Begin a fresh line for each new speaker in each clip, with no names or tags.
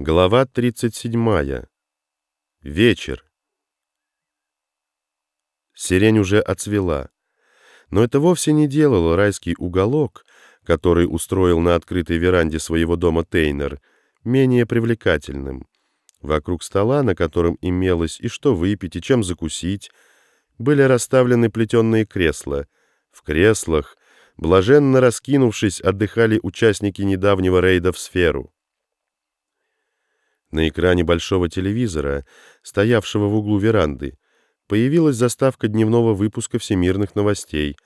Глава 37. Вечер. Сирень уже отцвела. Но это вовсе не делало райский уголок, который устроил на открытой веранде своего дома Тейнер, менее привлекательным. Вокруг стола, на котором имелось и что выпить, и чем закусить, были расставлены плетеные кресла. В креслах, блаженно раскинувшись, отдыхали участники недавнего рейда в сферу. На экране большого телевизора, стоявшего в углу веранды, появилась заставка дневного выпуска всемирных новостей,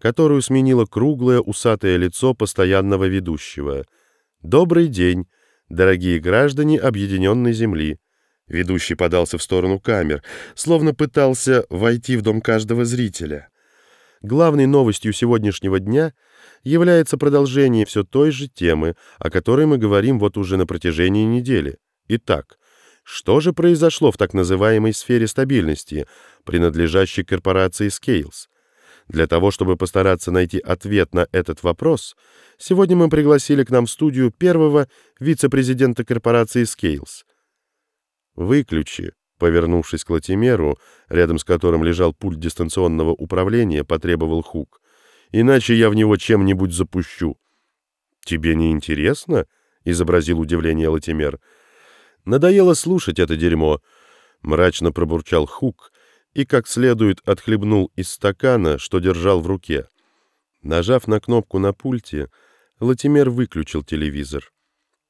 которую сменило круглое усатое лицо постоянного ведущего. «Добрый день, дорогие граждане Объединенной Земли!» Ведущий подался в сторону камер, словно пытался войти в дом каждого зрителя. Главной новостью сегодняшнего дня является продолжение все той же темы, о которой мы говорим вот уже на протяжении недели — Итак, что же произошло в так называемой сфере стабильности, принадлежащей корпорации Scales? Для того, чтобы постараться найти ответ на этот вопрос, сегодня мы пригласили к нам в студию первого вице-президента корпорации Scales. «Выключи», — повернувшись к Латимеру, рядом с которым лежал пульт дистанционного управления, потребовал Хук. «Иначе я в него чем-нибудь запущу». «Тебе не интересно?» — изобразил удивление Латимер. Надоело слушать это дерьмо. Мрачно пробурчал Хук и как следует отхлебнул из стакана, что держал в руке. Нажав на кнопку на пульте, Латимер выключил телевизор.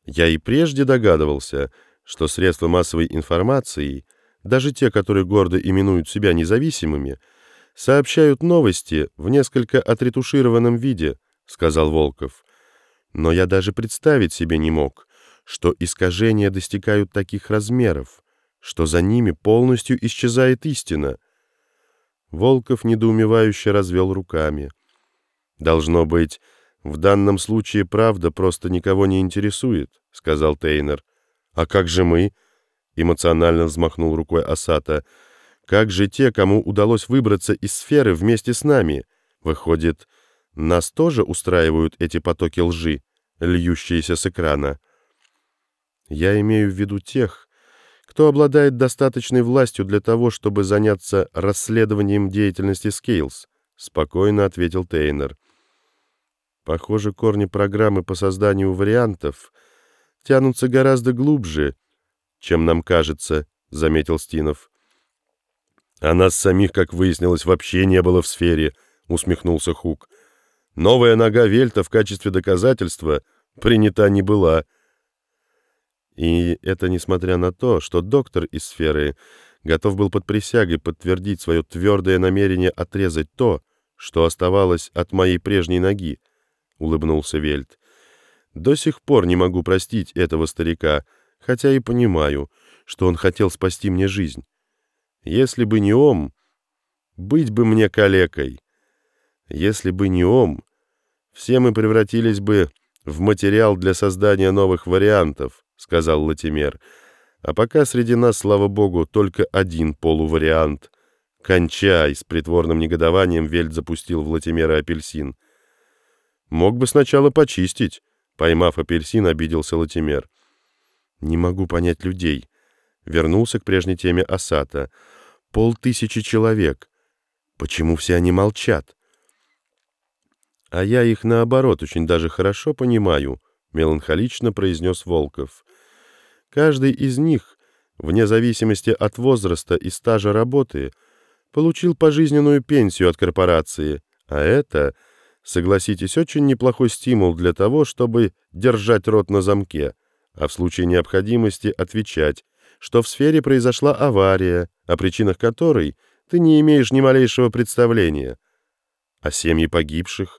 Я и прежде догадывался, что средства массовой информации, даже те, которые гордо именуют себя независимыми, сообщают новости в несколько отретушированном виде, сказал Волков. Но я даже представить себе не мог, что искажения достигают таких размеров, что за ними полностью исчезает истина. Волков недоумевающе развел руками. «Должно быть, в данном случае правда просто никого не интересует», — сказал Тейнер. «А как же мы?» — эмоционально взмахнул рукой Асата. «Как же те, кому удалось выбраться из сферы вместе с нами? Выходит, нас тоже устраивают эти потоки лжи, льющиеся с экрана?» Я имею в виду тех, кто обладает достаточной властью для того, чтобы заняться расследованием деятельности Scales, спокойно ответил Тейнер. Похоже, корни программы по созданию вариантов тянутся гораздо глубже, чем нам кажется, заметил Стинов. А нас самих, как выяснилось, вообще не было в сфере, усмехнулся Хук. Новая нога Вельта в качестве доказательства принята не была. И это несмотря на то, что доктор из сферы готов был под присягой подтвердить свое твердое намерение отрезать то, что оставалось от моей прежней ноги, — улыбнулся Вельт. До сих пор не могу простить этого старика, хотя и понимаю, что он хотел спасти мне жизнь. Если бы не он, быть бы мне калекой. Если бы не он, все мы превратились бы в материал для создания новых вариантов, — сказал Латимер. «А пока среди нас, слава богу, только один полувариант. Кончай!» — с притворным негодованием Вельт запустил в Латимера апельсин. «Мог бы сначала почистить», — поймав апельсин, обиделся Латимер. «Не могу понять людей». Вернулся к прежней теме Асата. «Полтысячи человек. Почему все они молчат?» «А я их, наоборот, очень даже хорошо понимаю», — меланхолично произнес Волков. Каждый из них, вне зависимости от возраста и стажа работы, получил пожизненную пенсию от корпорации, а это, согласитесь, очень неплохой стимул для того, чтобы держать рот на замке, а в случае необходимости отвечать, что в сфере произошла авария, о причинах которой ты не имеешь ни малейшего представления. А семьи погибших?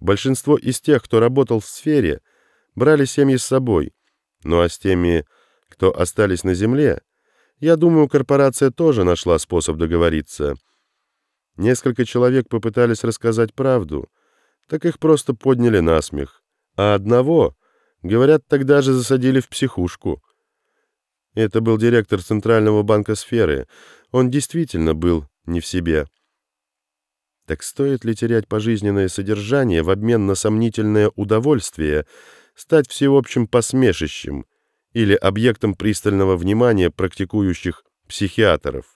Большинство из тех, кто работал в сфере, брали семьи с собой, ну а с теми, кто остались на земле, я думаю, корпорация тоже нашла способ договориться. Несколько человек попытались рассказать правду, так их просто подняли на смех. А одного, говорят, тогда же засадили в психушку. Это был директор Центрального банка сферы. Он действительно был не в себе. Так стоит ли терять пожизненное содержание в обмен на сомнительное удовольствие — стать всеобщим посмешищем или объектом пристального внимания практикующих психиатров.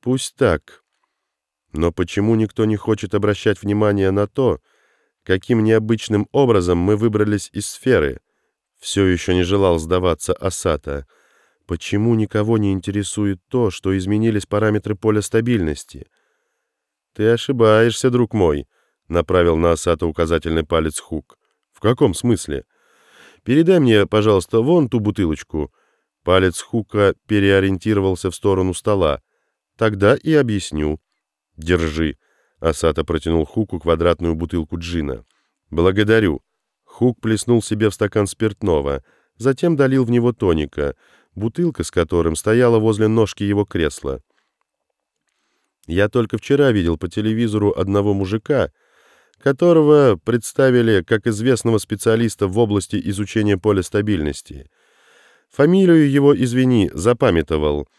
Пусть так. Но почему никто не хочет обращать внимание на то, каким необычным образом мы выбрались из сферы? Все еще не желал сдаваться Асата. Почему никого не интересует то, что изменились параметры поля стабильности? Ты ошибаешься, друг мой, направил на Асата указательный палец Хук. В каком смысле? Передай мне, пожалуйста, вон ту бутылочку. Палец Хука переориентировался в сторону стола. Тогда и объясню. Держи. Асата протянул Хуку квадратную бутылку джина. Благодарю. Хук плеснул себе в стакан спиртного, затем долил в него тоника, бутылка с которым стояла возле ножки его кресла. Я только вчера видел по телевизору одного мужика, которого представили как известного специалиста в области изучения поля стабильности. Фамилию его, извини, запамятовал —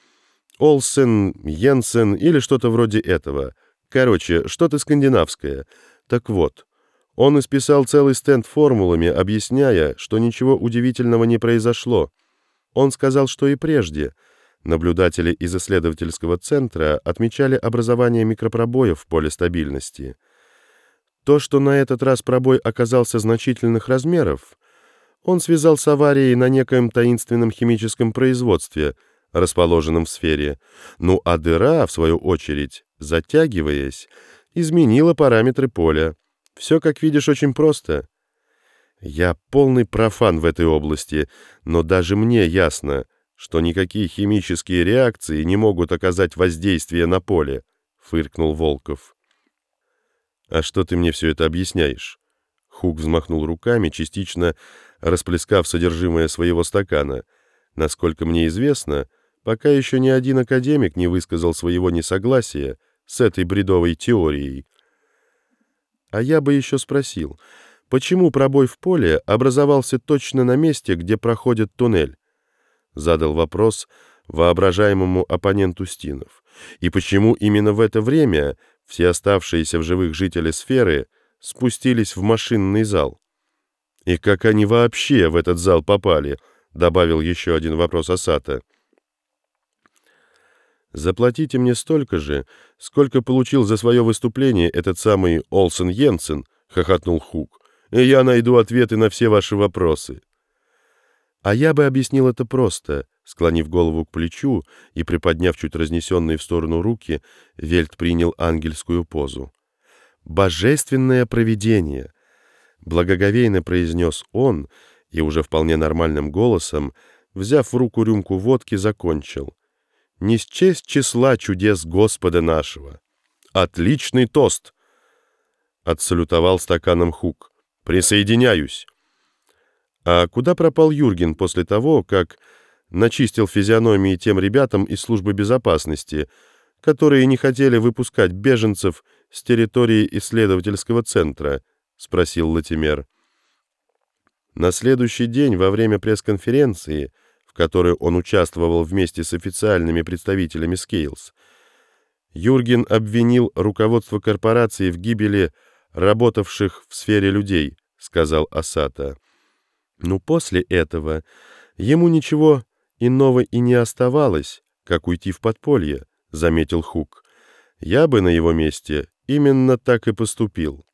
Олсен, Йенсен или что-то вроде этого. Короче, что-то скандинавское. Так вот, он исписал целый стенд формулами, объясняя, что ничего удивительного не произошло. Он сказал, что и прежде наблюдатели из исследовательского центра отмечали образование микропробоев в поле стабильности. То, что на этот раз пробой оказался значительных размеров, он связал с аварией на некоем таинственном химическом производстве – расположенном в сфере. Ну а дыра, в свою очередь, затягиваясь, изменила параметры поля. Все, как видишь, очень просто. Я полный профан в этой области, но даже мне ясно, что никакие химические реакции не могут оказать воздействие на поле, фыркнул Волков. А что ты мне все это объясняешь? Хук взмахнул руками, частично расплескав содержимое своего стакана. Насколько мне известно, пока еще ни один академик не высказал своего несогласия с этой бредовой теорией. А я бы еще спросил, почему пробой в поле образовался точно на месте, где проходит туннель? Задал вопрос воображаемому оппоненту Стинов. И почему именно в это время все оставшиеся в живых жители сферы спустились в машинный зал? И как они вообще в этот зал попали? Добавил еще один вопрос Асата. Заплатите мне столько же, сколько получил за свое выступление этот самый Олсен Йенсен, хохотнул Хук, и я найду ответы на все ваши вопросы. А я бы объяснил это просто, склонив голову к плечу и приподняв чуть разнесенные в сторону руки, Вельт принял ангельскую позу. «Божественное провидение!» Благоговейно произнес он и уже вполне нормальным голосом, взяв в руку рюмку водки, закончил — не счесть числа чудес Господа нашего. Отличный тост! Отсалютовал стаканом Хук. Присоединяюсь. А куда пропал Юрген после того, как начистил физиономии тем ребятам из службы безопасности, которые не хотели выпускать беженцев с территории исследовательского центра, спросил Латимер. На следующий день во время пресс-конференции которой он участвовал вместе с официальными представителями Scales, Юрген обвинил руководство корпорации в гибели работавших в сфере людей, сказал Асата. Но после этого ему ничего иного и не оставалось, как уйти в подполье, заметил Хук. Я бы на его месте именно так и поступил.